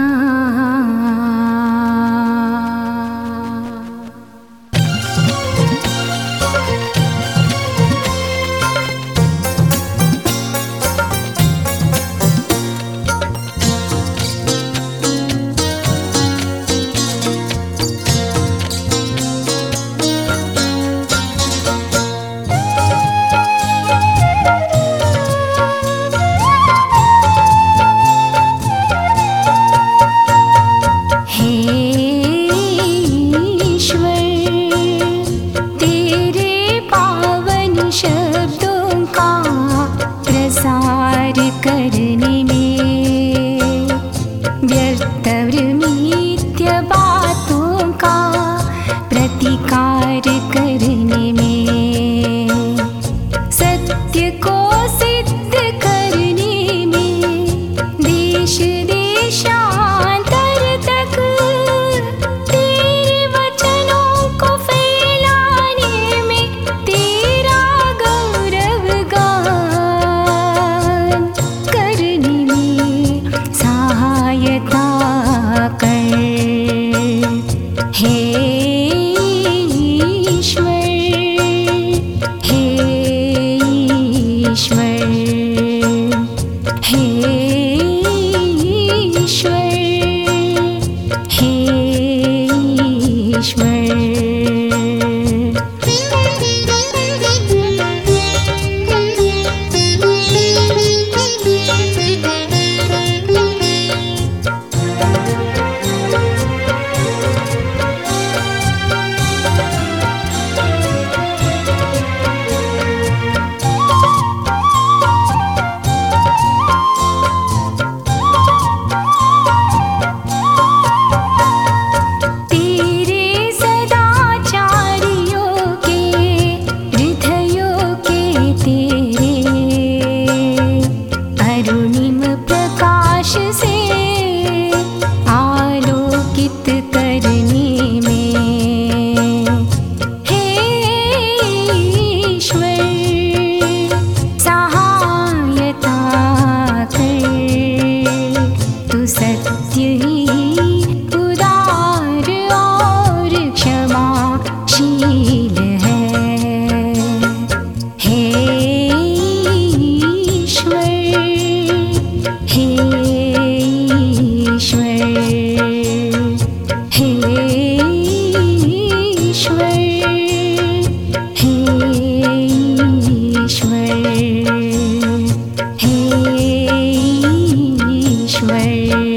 Ah. ईश्वर पूर्णिम प्रकाश से way.